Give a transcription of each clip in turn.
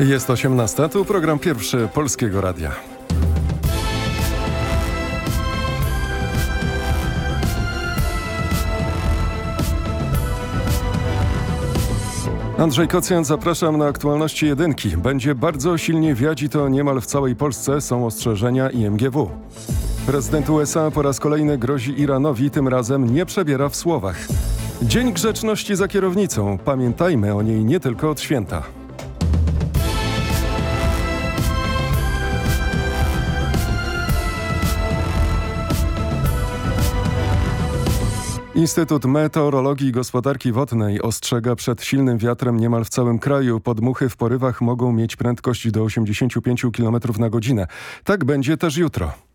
Jest 18, tu program pierwszy Polskiego Radia. Andrzej Kocjan, zapraszam na aktualności jedynki. Będzie bardzo silnie wiać i to niemal w całej Polsce są ostrzeżenia IMGW. Prezydent USA po raz kolejny grozi Iranowi, tym razem nie przebiera w słowach. Dzień Grzeczności za kierownicą. Pamiętajmy o niej nie tylko od święta. Instytut Meteorologii i Gospodarki Wodnej ostrzega przed silnym wiatrem niemal w całym kraju. Podmuchy w porywach mogą mieć prędkość do 85 km na godzinę. Tak będzie też jutro.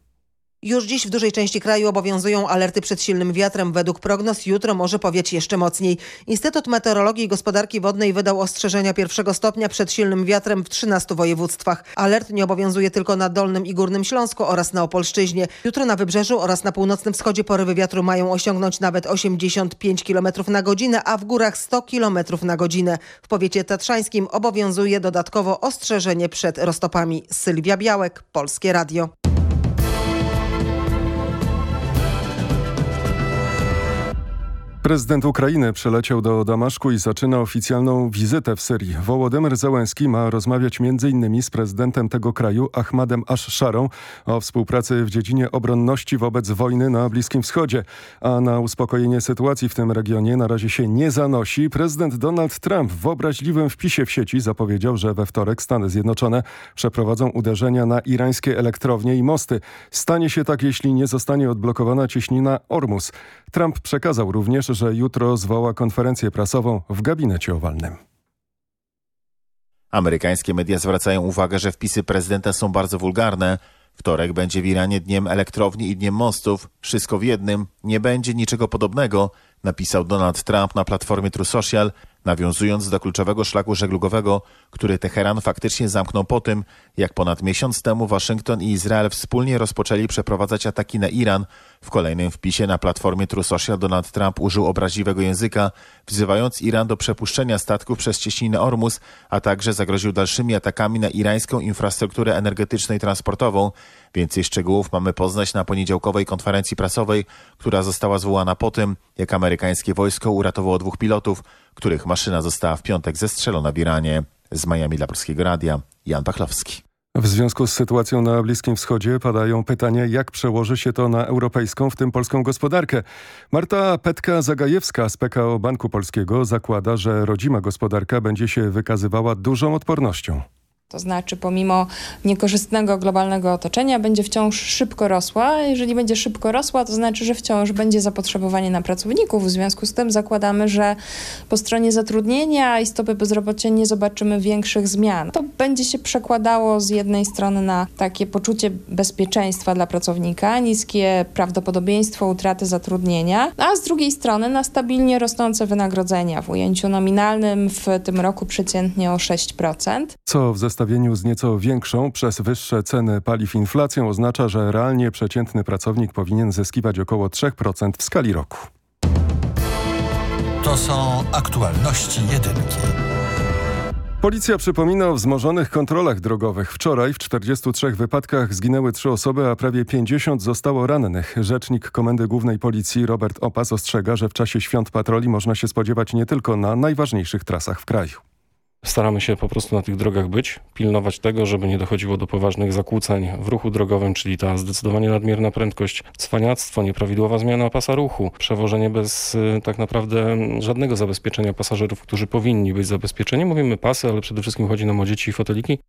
Już dziś w dużej części kraju obowiązują alerty przed silnym wiatrem. Według prognoz jutro może powieć jeszcze mocniej. Instytut Meteorologii i Gospodarki Wodnej wydał ostrzeżenia pierwszego stopnia przed silnym wiatrem w 13 województwach. Alert nie obowiązuje tylko na Dolnym i Górnym Śląsku oraz na Opolszczyźnie. Jutro na Wybrzeżu oraz na północnym wschodzie porywy wiatru mają osiągnąć nawet 85 km na godzinę, a w górach 100 km na godzinę. W powiecie tatrzańskim obowiązuje dodatkowo ostrzeżenie przed roztopami. Sylwia Białek, Polskie Radio. Prezydent Ukrainy przyleciał do Damaszku i zaczyna oficjalną wizytę w Syrii. Wołodymyr Zełenski ma rozmawiać m.in. z prezydentem tego kraju Ahmadem Ash-Szarą o współpracy w dziedzinie obronności wobec wojny na Bliskim Wschodzie. A na uspokojenie sytuacji w tym regionie na razie się nie zanosi. Prezydent Donald Trump w obraźliwym wpisie w sieci zapowiedział, że we wtorek Stany Zjednoczone przeprowadzą uderzenia na irańskie elektrownie i mosty. Stanie się tak, jeśli nie zostanie odblokowana cieśnina Ormus. Trump przekazał również, że jutro zwoła konferencję prasową w gabinecie owalnym. Amerykańskie media zwracają uwagę, że wpisy prezydenta są bardzo wulgarne. Wtorek będzie w Iranie dniem elektrowni i dniem mostów. Wszystko w jednym. Nie będzie niczego podobnego, napisał Donald Trump na platformie True Social, nawiązując do kluczowego szlaku żeglugowego, który Teheran faktycznie zamknął po tym, jak ponad miesiąc temu Waszyngton i Izrael wspólnie rozpoczęli przeprowadzać ataki na Iran. W kolejnym wpisie na platformie True Social Donald Trump użył obraźliwego języka, wzywając Iran do przepuszczenia statków przez cieśninę Ormus, a także zagroził dalszymi atakami na irańską infrastrukturę energetyczną i transportową. Więcej szczegółów mamy poznać na poniedziałkowej konferencji prasowej, która została zwołana po tym, jak amerykańskie wojsko uratowało dwóch pilotów, których maszyna została w piątek zestrzelona w Iranie. Z Miami dla Polskiego Radia, Jan Pachlowski. W związku z sytuacją na Bliskim Wschodzie padają pytania, jak przełoży się to na europejską, w tym polską gospodarkę. Marta Petka-Zagajewska z PKO Banku Polskiego zakłada, że rodzima gospodarka będzie się wykazywała dużą odpornością. To znaczy, pomimo niekorzystnego globalnego otoczenia, będzie wciąż szybko rosła. Jeżeli będzie szybko rosła, to znaczy, że wciąż będzie zapotrzebowanie na pracowników. W związku z tym zakładamy, że po stronie zatrudnienia i stopy bezrobocia nie zobaczymy większych zmian. To będzie się przekładało z jednej strony na takie poczucie bezpieczeństwa dla pracownika, niskie prawdopodobieństwo utraty zatrudnienia, a z drugiej strony na stabilnie rosnące wynagrodzenia. W ujęciu nominalnym w tym roku przeciętnie o 6%. Co w zestawieniu z nieco większą przez wyższe ceny paliw inflacją oznacza, że realnie przeciętny pracownik powinien zyskiwać około 3% w skali roku. To są aktualności jedynki. Policja przypomina o wzmożonych kontrolach drogowych. Wczoraj w 43 wypadkach zginęły trzy osoby, a prawie 50 zostało rannych. Rzecznik Komendy Głównej Policji Robert Opas ostrzega, że w czasie świąt patroli można się spodziewać nie tylko na najważniejszych trasach w kraju. Staramy się po prostu na tych drogach być, pilnować tego, żeby nie dochodziło do poważnych zakłóceń w ruchu drogowym, czyli ta zdecydowanie nadmierna prędkość, cwaniactwo, nieprawidłowa zmiana pasa ruchu, przewożenie bez y, tak naprawdę żadnego zabezpieczenia pasażerów, którzy powinni być zabezpieczeni. Mówimy pasy, ale przede wszystkim chodzi nam o dzieci i foteliki.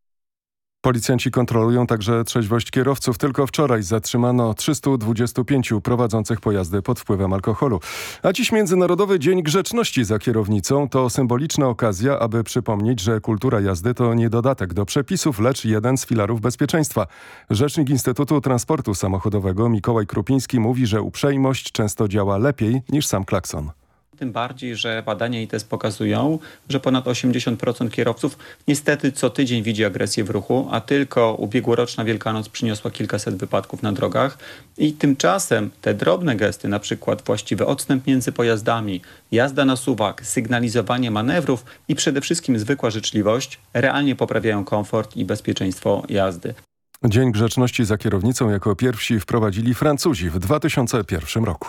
Policjanci kontrolują także trzeźwość kierowców. Tylko wczoraj zatrzymano 325 prowadzących pojazdy pod wpływem alkoholu. A dziś Międzynarodowy Dzień Grzeczności za kierownicą to symboliczna okazja, aby przypomnieć, że kultura jazdy to nie dodatek do przepisów, lecz jeden z filarów bezpieczeństwa. Rzecznik Instytutu Transportu Samochodowego Mikołaj Krupiński mówi, że uprzejmość często działa lepiej niż sam klakson tym bardziej, że badania ITES pokazują, że ponad 80% kierowców niestety co tydzień widzi agresję w ruchu, a tylko ubiegłoroczna Wielkanoc przyniosła kilkaset wypadków na drogach i tymczasem te drobne gesty, na przykład właściwy odstęp między pojazdami, jazda na suwak, sygnalizowanie manewrów i przede wszystkim zwykła życzliwość realnie poprawiają komfort i bezpieczeństwo jazdy. Dzień Grzeczności za kierownicą jako pierwsi wprowadzili Francuzi w 2001 roku.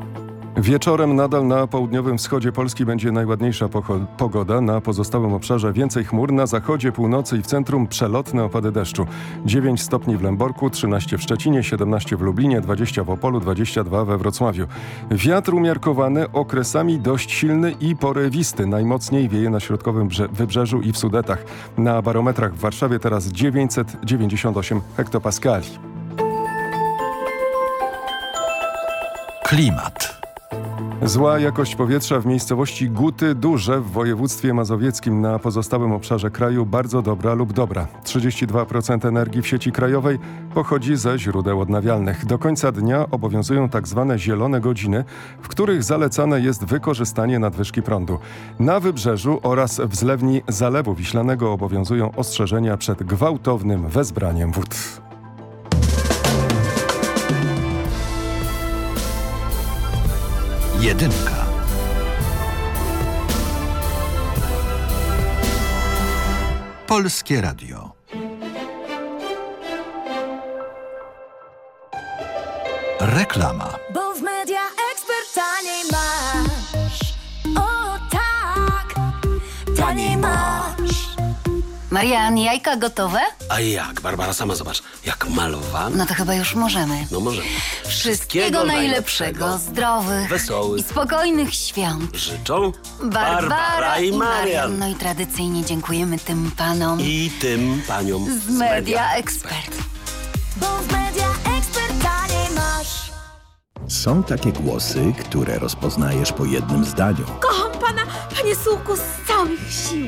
Wieczorem nadal na południowym wschodzie Polski będzie najładniejsza pogoda. Na pozostałym obszarze więcej chmur. Na zachodzie, północy i w centrum przelotne opady deszczu. 9 stopni w Lęborku, 13 w Szczecinie, 17 w Lublinie, 20 w Opolu, 22 we Wrocławiu. Wiatr umiarkowany, okresami dość silny i porywisty. Najmocniej wieje na środkowym wybrzeżu i w Sudetach. Na barometrach w Warszawie teraz 998 hektopaskali. Klimat. Zła jakość powietrza w miejscowości Guty Duże w województwie mazowieckim na pozostałym obszarze kraju bardzo dobra lub dobra. 32% energii w sieci krajowej pochodzi ze źródeł odnawialnych. Do końca dnia obowiązują. Tak zielone godziny, w których zalecane jest wykorzystanie nadwyżki prądu. Na wybrzeżu oraz w zlewni Zalewu Wiślanego obowiązują ostrzeżenia przed gwałtownym wezbraniem wód. Jedynka. Polskie Radio. Reklama. Bo w media ekspert taniej masz. O tak, taniej masz. Marian, jajka gotowe? A jak? Barbara, sama zobacz. Jak malowane. No to chyba już możemy. No możemy. Wszystkiego najlepszego, zdrowych wesołych i spokojnych świąt. Życzą Barbara, Barbara i Marian. No i tradycyjnie dziękujemy tym panom I tym paniom z Media Expert. Bo w media ekspert taniej masz. Są takie głosy, które rozpoznajesz po jednym zdaniu. Kocham pana, panie Sułku, z całych sił.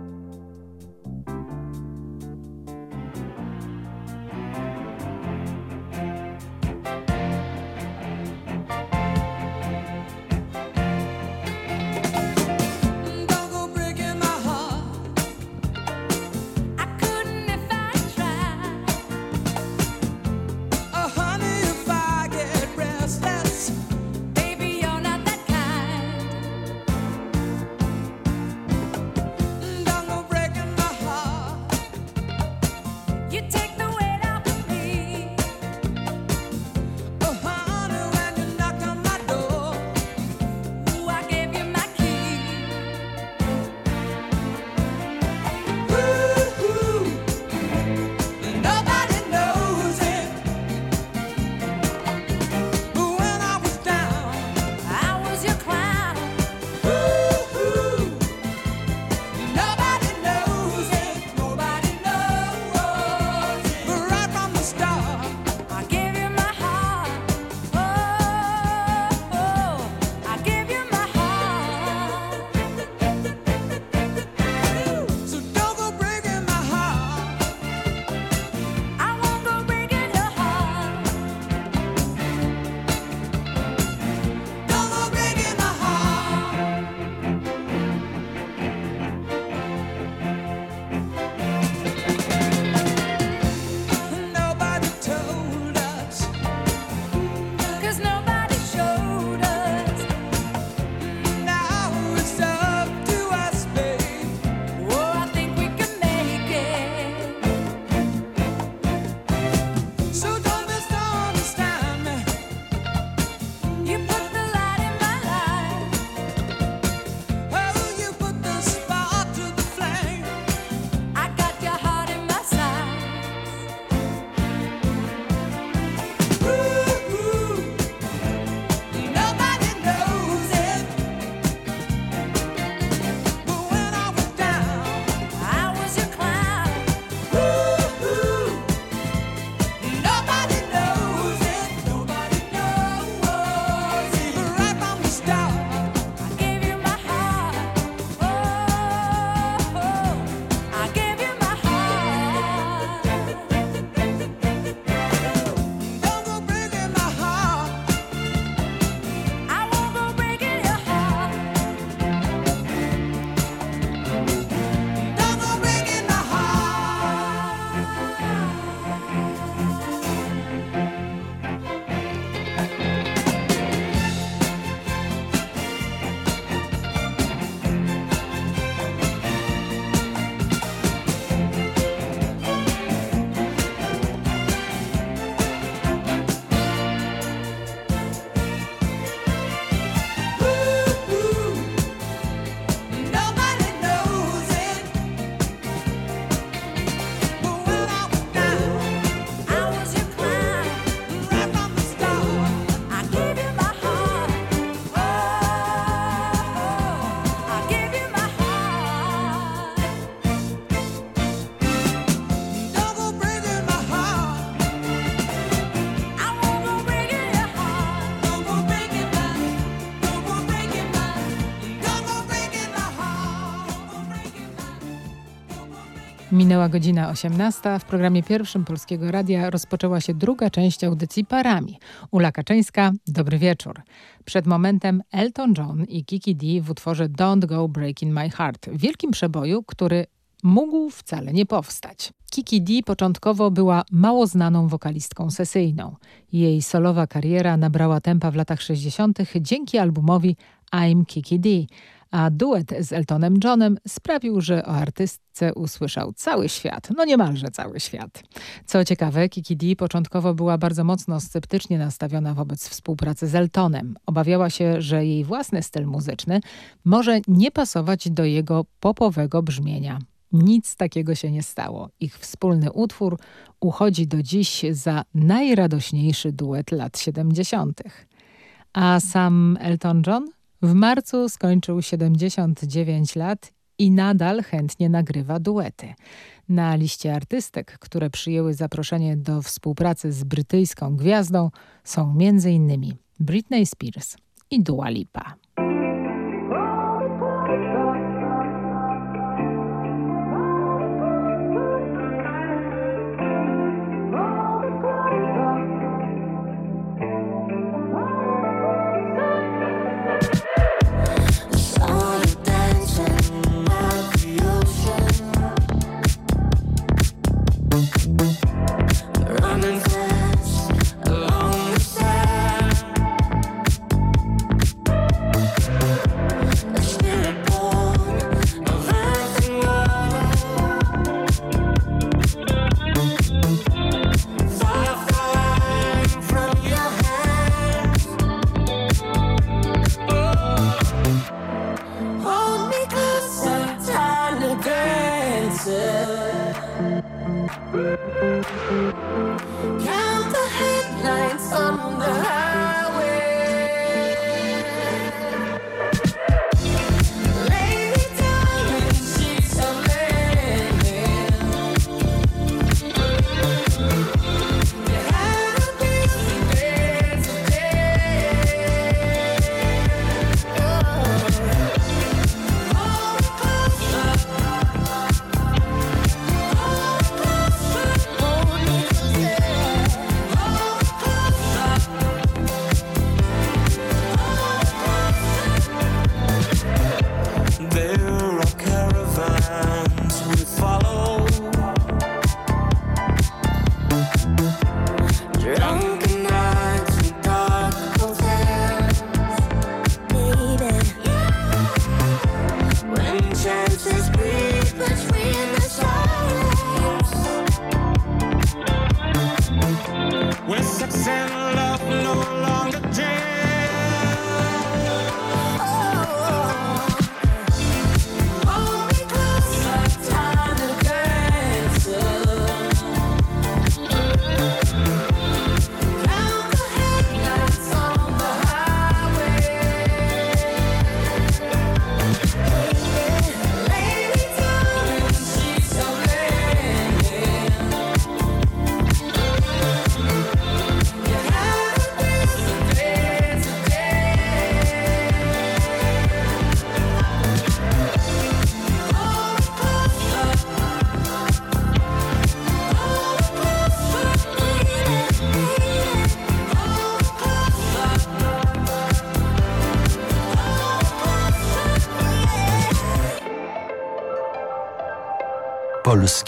Minęła godzina 18. W programie pierwszym Polskiego Radia rozpoczęła się druga część audycji Parami. Ula Kaczyńska, dobry wieczór. Przed momentem Elton John i Kiki D w utworze Don't Go Breaking My Heart. Wielkim przeboju, który mógł wcale nie powstać. Kiki D początkowo była mało znaną wokalistką sesyjną. Jej solowa kariera nabrała tempa w latach 60. dzięki albumowi I'm Kiki D, a duet z Eltonem Johnem sprawił, że o artystce usłyszał cały świat, no niemalże cały świat. Co ciekawe, Kiki D początkowo była bardzo mocno sceptycznie nastawiona wobec współpracy z Eltonem. Obawiała się, że jej własny styl muzyczny może nie pasować do jego popowego brzmienia. Nic takiego się nie stało. Ich wspólny utwór uchodzi do dziś za najradośniejszy duet lat 70. A sam Elton John w marcu skończył 79 lat i nadal chętnie nagrywa duety. Na liście artystek, które przyjęły zaproszenie do współpracy z brytyjską gwiazdą są m.in. Britney Spears i Dua Lipa.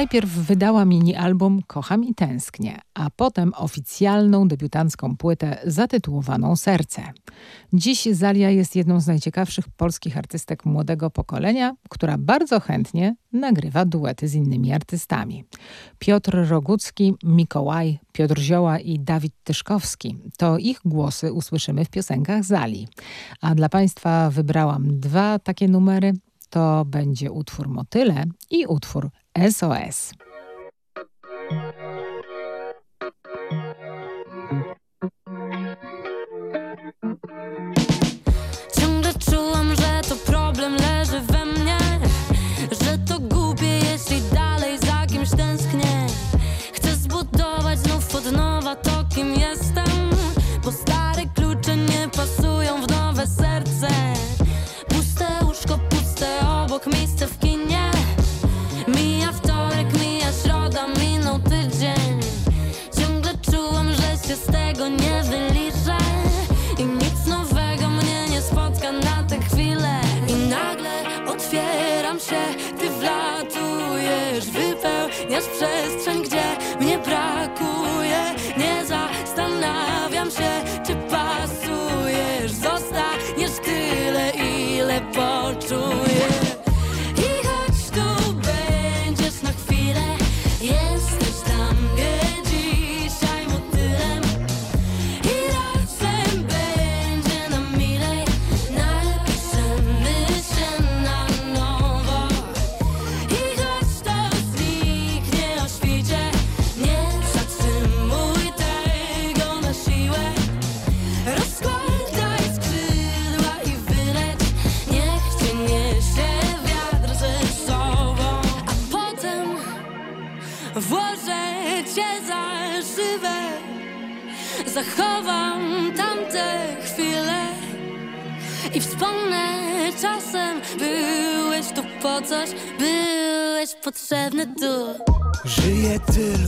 Najpierw wydała mini-album Kocham i tęsknię, a potem oficjalną debiutancką płytę zatytułowaną Serce. Dziś Zalia jest jedną z najciekawszych polskich artystek młodego pokolenia, która bardzo chętnie nagrywa duety z innymi artystami. Piotr Rogucki, Mikołaj, Piotr Zioła i Dawid Tyszkowski. To ich głosy usłyszymy w piosenkach Zali. A dla Państwa wybrałam dwa takie numery. To będzie utwór Motyle i utwór SOS.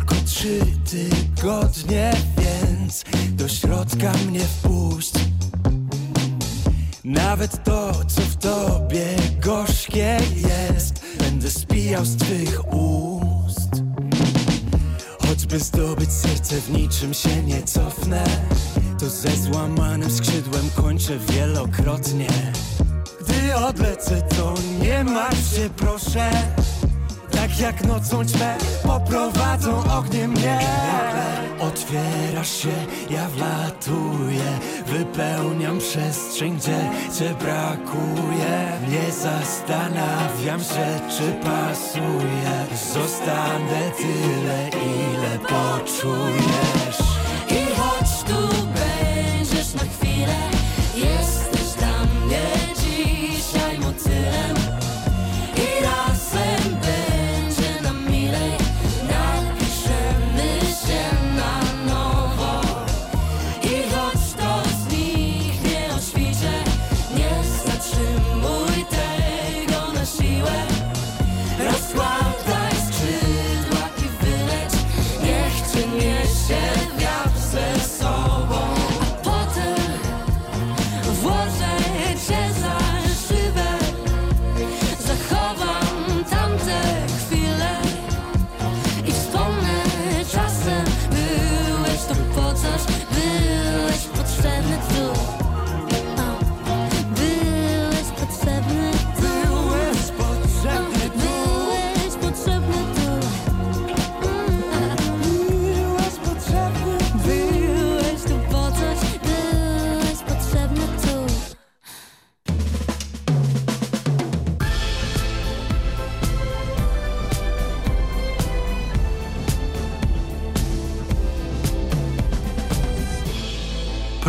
Tylko trzy tygodnie, więc do środka mnie wpuść. Nawet to, co w tobie gorzkie jest, będę spijał z twych ust. Choćby zdobyć serce, w niczym się nie cofnę. To ze złamanym skrzydłem kończę wielokrotnie. Gdy odlecę, to nie martw się, proszę. Tak jak nocą ćmę poprowadzą ogniem mnie. Otwierasz się, ja wlatuję Wypełniam przestrzeń, gdzie cię brakuje. Nie zastanawiam się, czy pasuje. Zostanę tyle, ile poczujesz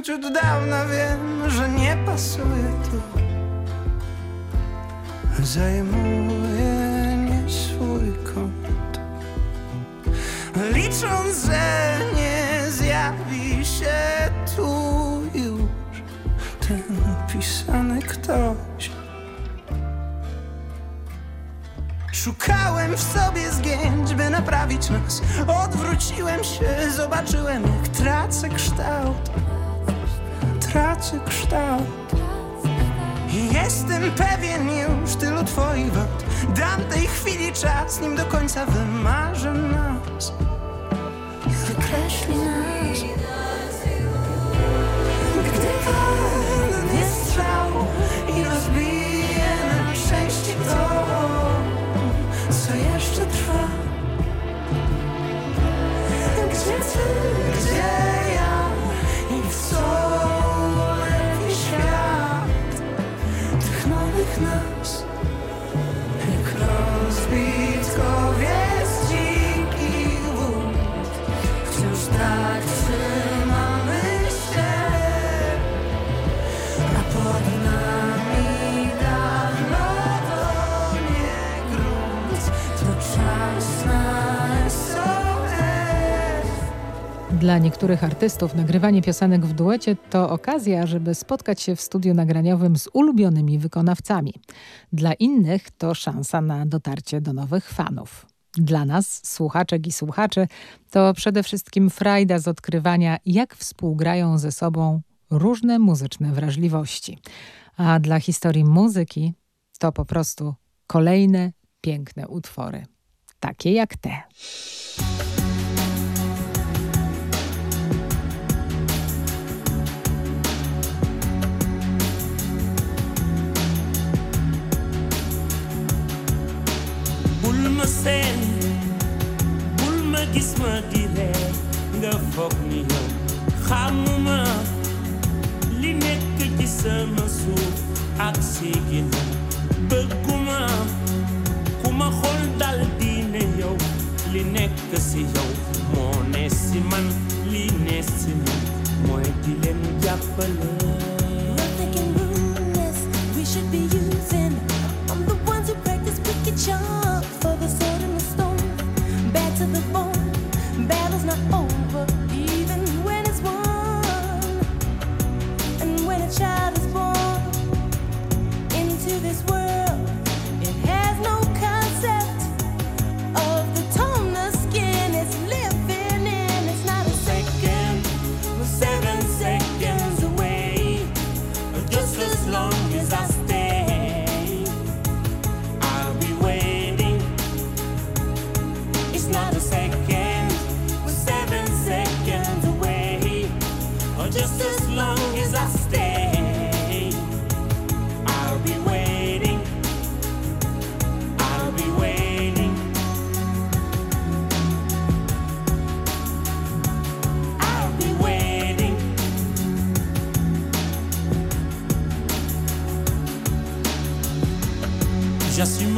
Choć od dawna wiem, że nie pasuje tu Zajmuję nie swój kąt. Licząc, że nie zjawi się tu już Ten pisany ktoś. Szukałem w sobie zgięć, by naprawić nas Odwróciłem się, zobaczyłem jak tracę kształt Tracę kształt. I jestem pewien już tylu twoich wad. Dam tej chwili czas, nim do końca wymarzę nas Dla niektórych artystów nagrywanie piosenek w duecie to okazja, żeby spotkać się w studiu nagraniowym z ulubionymi wykonawcami. Dla innych to szansa na dotarcie do nowych fanów. Dla nas, słuchaczek i słuchaczy, to przede wszystkim frajda z odkrywania, jak współgrają ze sobą różne muzyczne wrażliwości. A dla historii muzyki to po prostu kolejne piękne utwory, takie jak te. Ma seen bul ma gis ma nga ni li ak si dal li si si man li ne si man di Nothing can ruin this. We should be using. I'm the ones who practice wicked charm child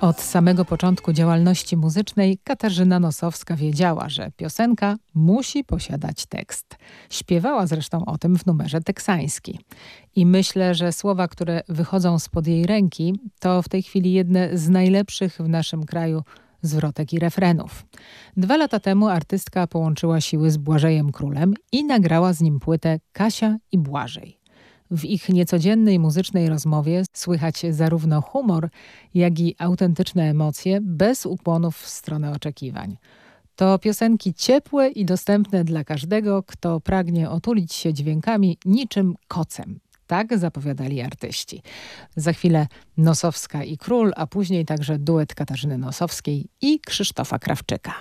Od samego początku działalności muzycznej Katarzyna Nosowska wiedziała, że piosenka musi posiadać tekst. Śpiewała zresztą o tym w numerze teksański. I myślę, że słowa, które wychodzą spod jej ręki, to w tej chwili jedne z najlepszych w naszym kraju zwrotek i refrenów. Dwa lata temu artystka połączyła siły z Błażejem Królem i nagrała z nim płytę Kasia i Błażej. W ich niecodziennej muzycznej rozmowie słychać zarówno humor, jak i autentyczne emocje bez ukłonów w stronę oczekiwań. To piosenki ciepłe i dostępne dla każdego, kto pragnie otulić się dźwiękami niczym kocem. Tak zapowiadali artyści. Za chwilę Nosowska i Król, a później także duet Katarzyny Nosowskiej i Krzysztofa Krawczyka.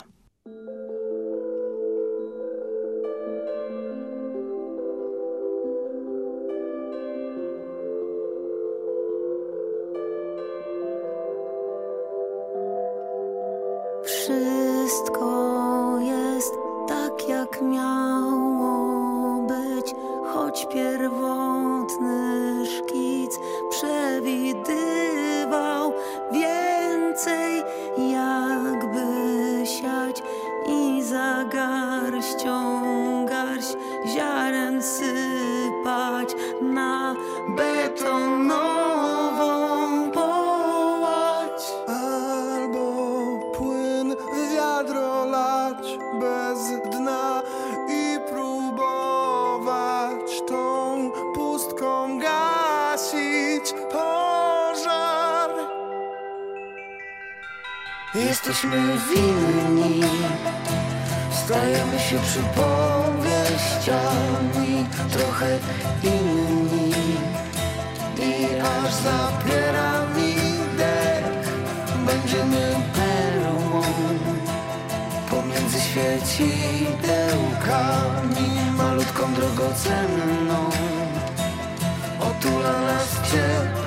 Gasić pożar. Jesteśmy winni, stajemy się przypowieściami trochę inni. I aż zapiera mi dech, będziemy perłą. Pomiędzy świecidełkami, malutką drogocenną, otula nas ciepły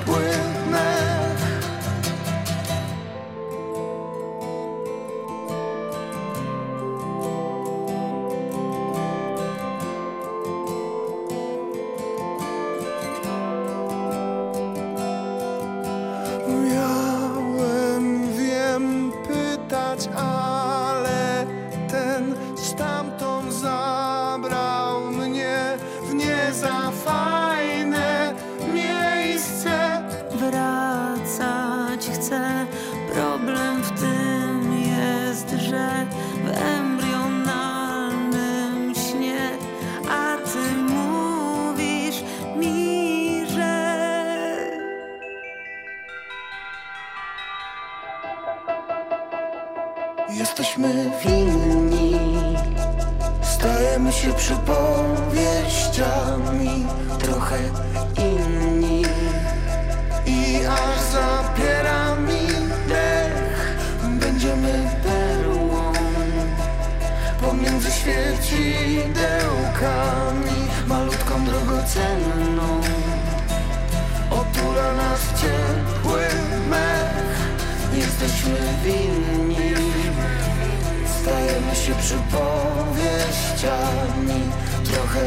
się przypowieściami trochę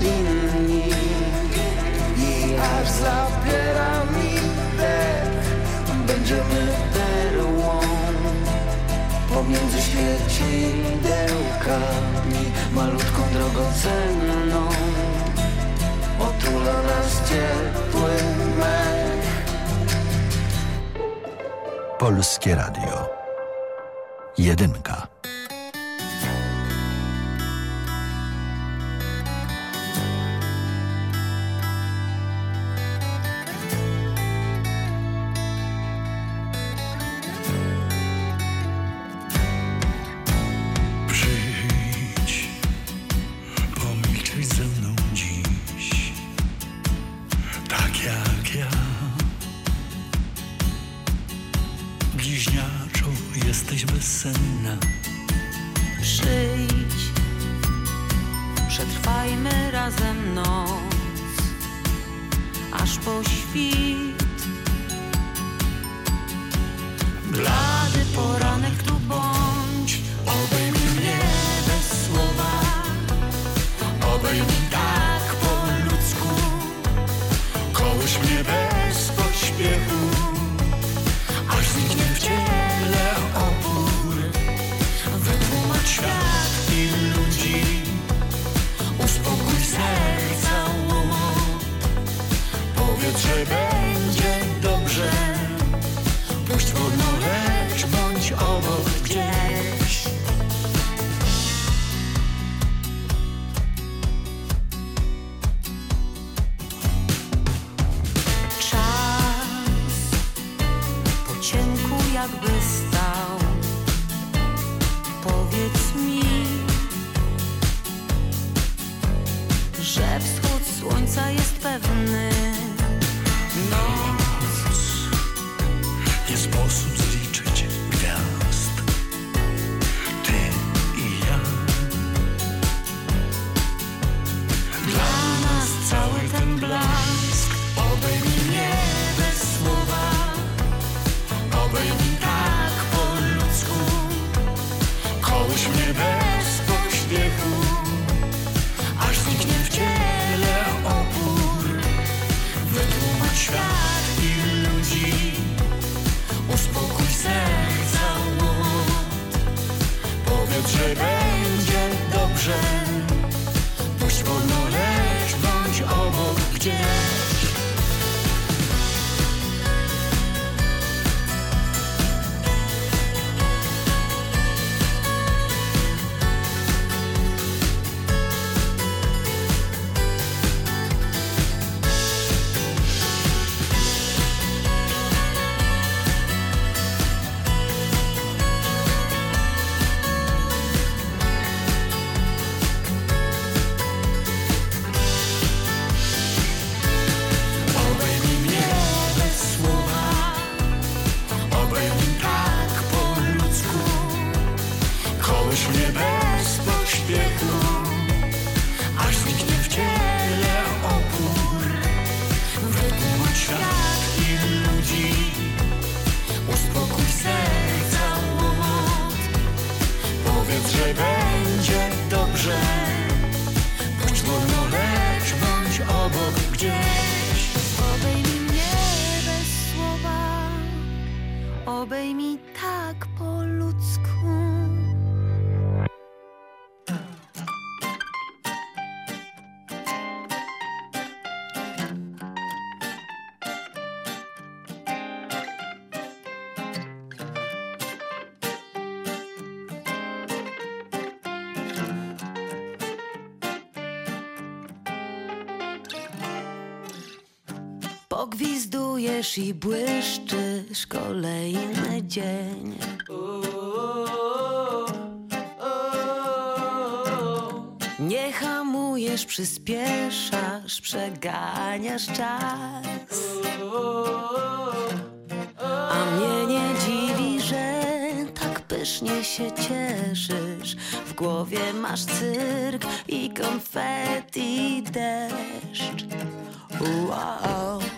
inni i aż zapiera mi dech, będziemy perłą pomiędzy świecidełkami, malutką drogocenną. Otula nas ciepły mech. Polskie Radio. Jedynka. jakby stał. Powiedz mi, że wschód słońca jest pewny. I błyszczysz kolejny dzień. Nie hamujesz, przyspieszasz, przeganiasz czas. A mnie nie dziwi, że tak pysznie się cieszysz. W głowie masz cyrk i konfetti deszcz. Wow.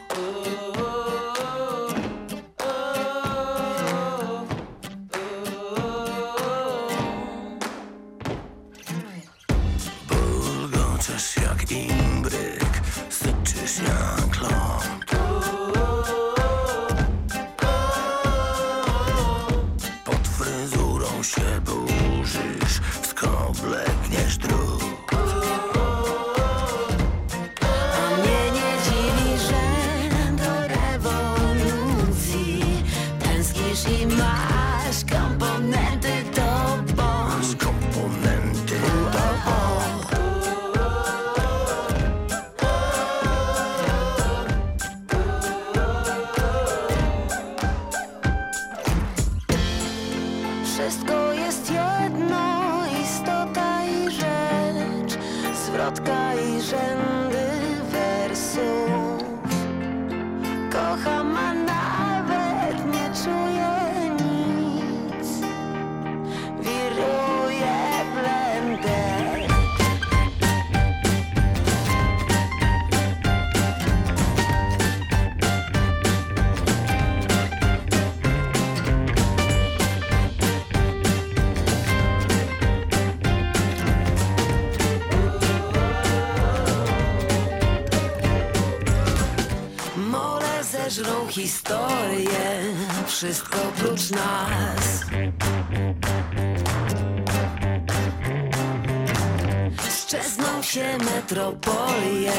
metropolię,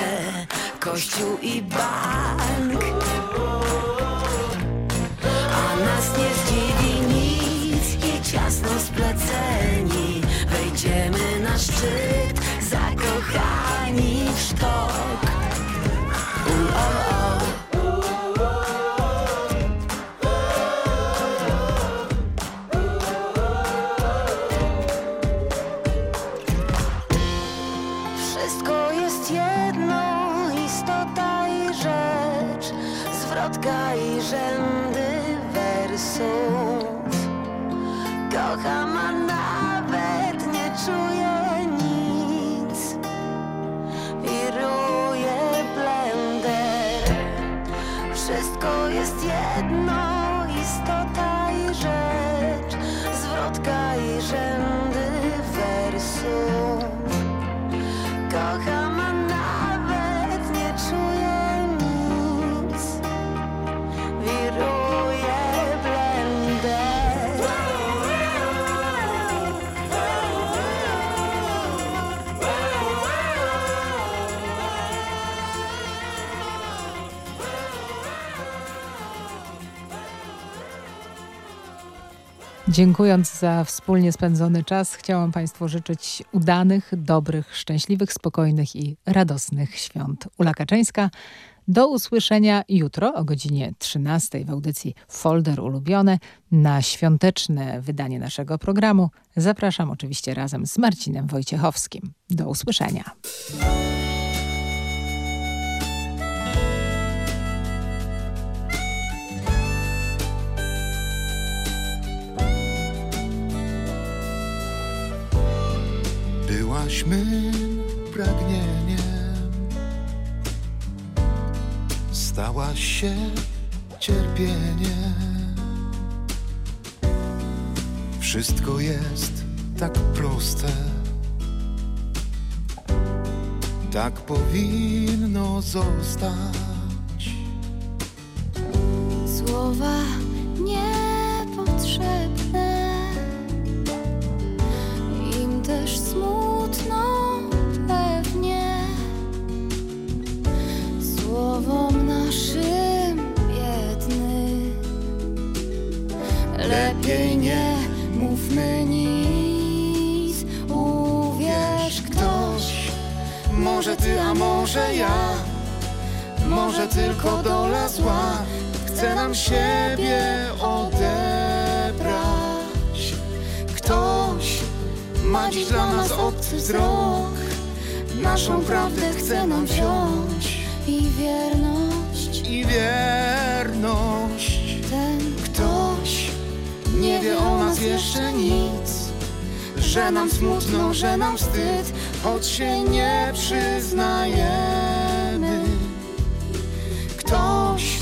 kościół i bank. Dziękując za wspólnie spędzony czas, chciałam Państwu życzyć udanych, dobrych, szczęśliwych, spokojnych i radosnych świąt. Ula Kaczyńska. Do usłyszenia jutro o godzinie 13 w audycji Folder Ulubione na świąteczne wydanie naszego programu. Zapraszam oczywiście razem z Marcinem Wojciechowskim. Do usłyszenia. Mym pragnieniem, stałaś się cierpieniem. Wszystko jest tak proste, tak powinno zostać. Słowa niepotrzebne, też smutno pewnie. Słowom naszym biedny, lepiej nie mówmy nic. Uwierz ktoś, Może ty, a może ja, może tylko dola zła chce nam siebie dziś dla nas obcy wzrok, naszą prawdę chce nam wziąć i wierność, i wierność. ten Ktoś nie wie o nas jeszcze nic, że nam smutno, że nam wstyd, choć się nie przyznajemy. Ktoś,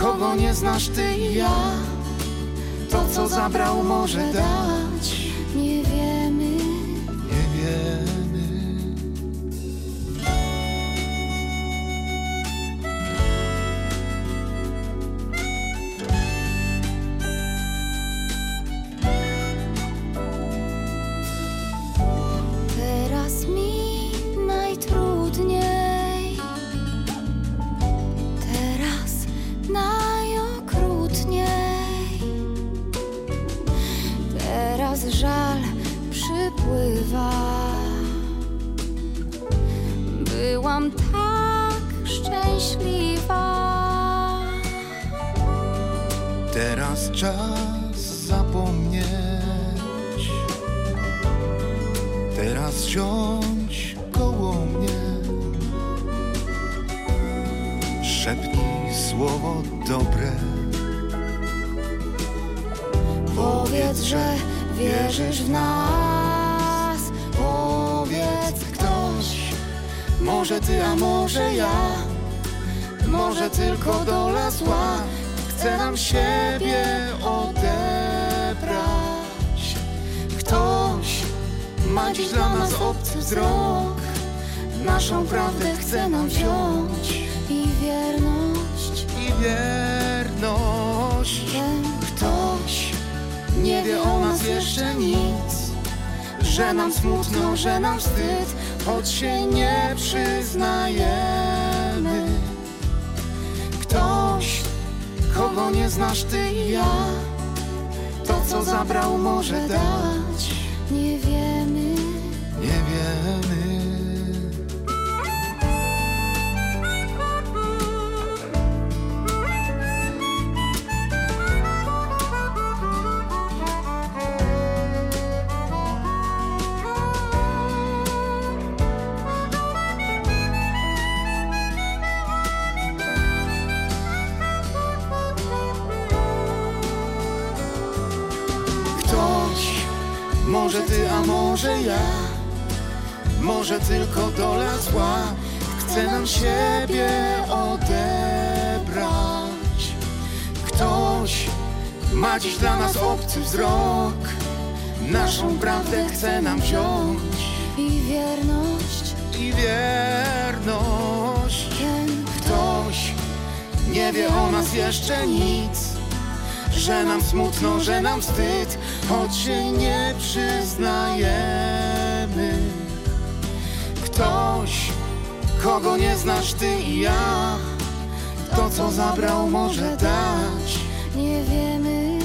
kogo nie znasz ty i ja, to co zabrał może dać. nie wiemy. dziś dla nas obcy wzrok. Naszą prawdę chce nam wziąć I wierność. I wierność. Ten ktoś nie wie o nas jeszcze nic. Że nam smutno, że nam wstyd Choć się nie przyznajemy. Ktoś, kogo nie znasz ty i ja To co zabrał może dać. Nie wiem może ty, a może ja. Może tylko dola zła Chce nam siebie odebrać. Ktoś ma dziś dla nas obcy wzrok. Naszą prawdę chce nam wziąć. I wierność. I wierność. Ten Ktoś nie wie o nas jeszcze nic. Że nam smutno, że nam wstyd Choć się nie przyznajemy. Ktoś, kogo nie znasz ty i ja To co zabrał może dać. Nie wiemy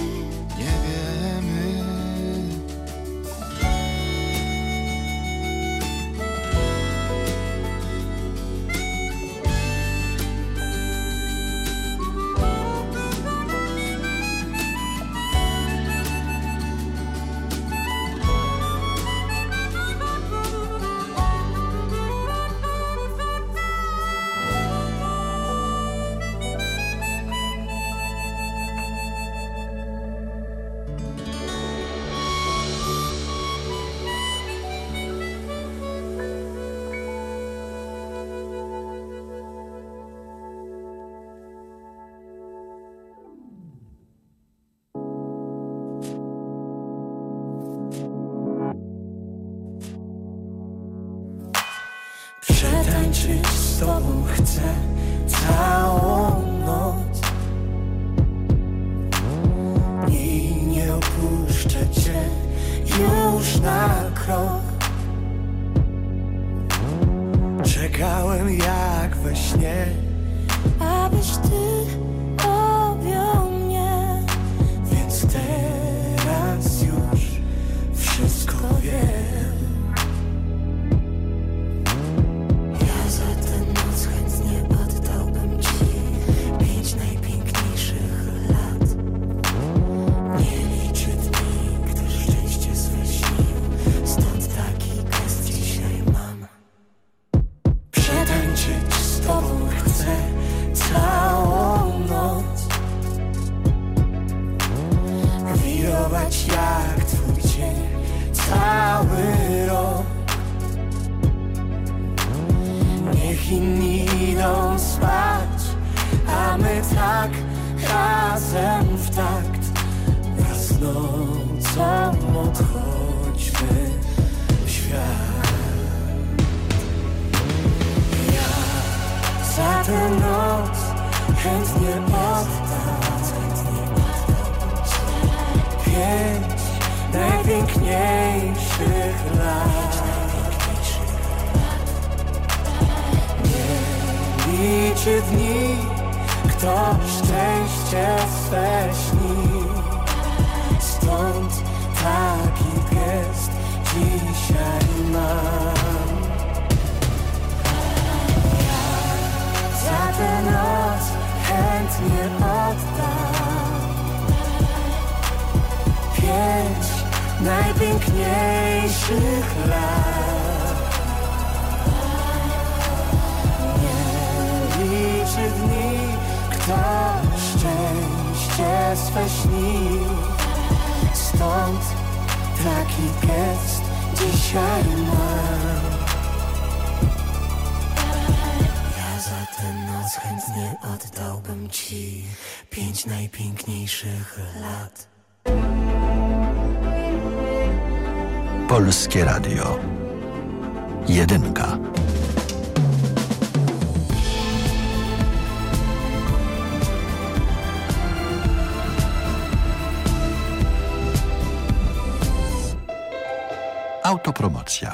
chętnie oddam Pięć najpiękniejszych lat. Nie liczy dni, kto szczęście swe śni. Stąd taki gest dzisiaj mam. Ja za tę noc chętnie oddam. Pięć najpiękniejszych lat. Nie liczy dni, kto szczęście swe śni. Stąd taki gest dzisiaj mam chętnie oddałbym ci Pięć najpiękniejszych lat Polskie Radio. Jedynka. Autopromocja.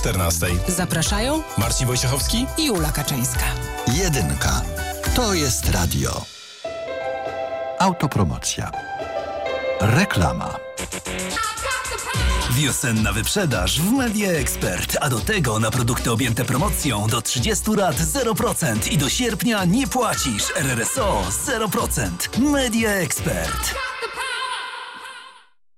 14. Zapraszają Marcin Wojciechowski i Ula Kaczyńska. Jedynka. To jest radio. Autopromocja. Reklama. Wiosenna wyprzedaż w Media Expert, a do tego na produkty objęte promocją do 30 lat 0% i do sierpnia nie płacisz RRSO 0%. Media Expert.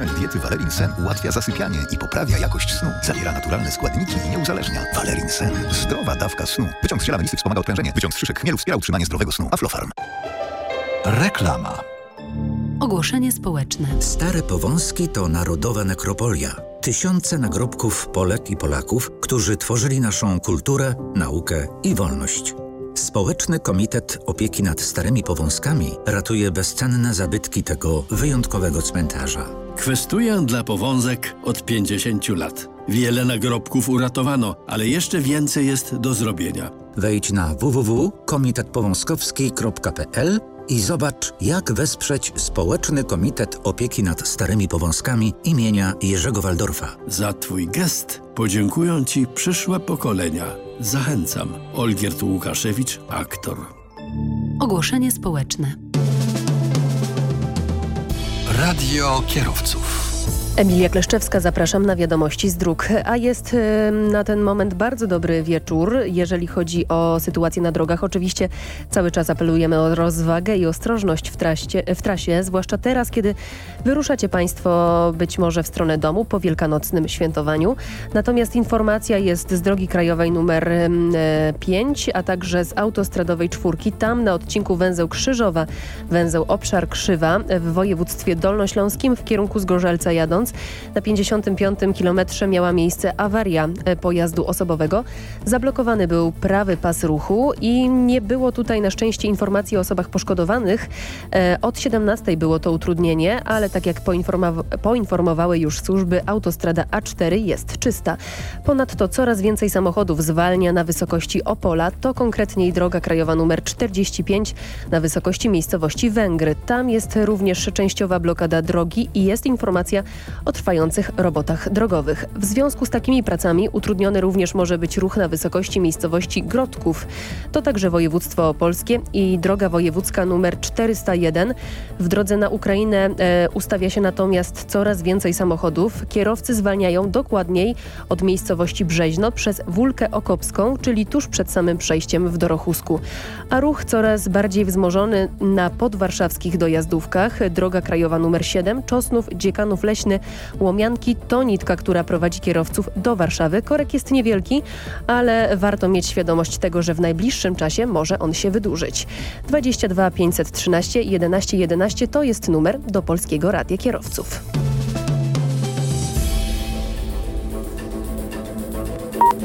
Suplement diety Valerin Sen ułatwia zasypianie i poprawia jakość snu. Zawiera naturalne składniki i nie uzależnia. Valerin Sen. Zdrowa dawka snu. Wyciąg z ziela melisy wspomaga odprężenie. Wyciąg z szyszek chmielu wspiera utrzymanie zdrowego snu. Aflofarm. Reklama. Ogłoszenie społeczne. Stare Powązki to narodowa nekropolia. Tysiące nagrobków Polek i Polaków, którzy tworzyli naszą kulturę, naukę i wolność. Społeczny Komitet Opieki nad Starymi Powązkami ratuje bezcenne zabytki tego wyjątkowego cmentarza. Kwestuję dla powązek od 50 lat. Wiele nagrobków uratowano, ale jeszcze więcej jest do zrobienia. Wejdź na www.komitetpowązkowski.pl i zobacz, jak wesprzeć Społeczny Komitet Opieki nad Starymi Powązkami imienia Jerzego Waldorfa. Za Twój gest podziękują Ci przyszłe pokolenia. Zachęcam. Olgierd Łukaszewicz, aktor. Ogłoszenie społeczne. Radio kierowców. Emilia Kleszczewska, zapraszam na wiadomości z dróg. A jest y, na ten moment bardzo dobry wieczór, jeżeli chodzi o sytuację na drogach. Oczywiście cały czas apelujemy o rozwagę i ostrożność w, w trasie, zwłaszcza teraz, kiedy wyruszacie Państwo być może w stronę domu po wielkanocnym świętowaniu. Natomiast informacja jest z drogi krajowej numer y, 5, a także z autostradowej czwórki. Tam na odcinku węzeł Krzyżowa, węzeł Obszar Krzywa w województwie dolnośląskim w kierunku Zgorzelca jadąc. Na 55 kilometrze miała miejsce awaria e, pojazdu osobowego. Zablokowany był prawy pas ruchu i nie było tutaj na szczęście informacji o osobach poszkodowanych. E, Od 17 było to utrudnienie, ale tak jak poinformowa poinformowały już służby, autostrada A4 jest czysta. Ponadto coraz więcej samochodów zwalnia na wysokości Opola. To konkretniej droga krajowa numer 45 na wysokości miejscowości Węgry. Tam jest również częściowa blokada drogi i jest informacja o trwających robotach drogowych. W związku z takimi pracami utrudniony również może być ruch na wysokości miejscowości Grodków. To także województwo opolskie i droga wojewódzka numer 401. W drodze na Ukrainę e, ustawia się natomiast coraz więcej samochodów. Kierowcy zwalniają dokładniej od miejscowości Brzeźno przez Wólkę Okopską, czyli tuż przed samym przejściem w Dorochusku. A ruch coraz bardziej wzmożony na podwarszawskich dojazdówkach. Droga krajowa numer 7, Czosnów, Dziekanów Leśny, Łomianki to nitka, która prowadzi kierowców do Warszawy. Korek jest niewielki, ale warto mieć świadomość tego, że w najbliższym czasie może on się wydłużyć. 22 513 11 11 to jest numer do Polskiego Radia Kierowców.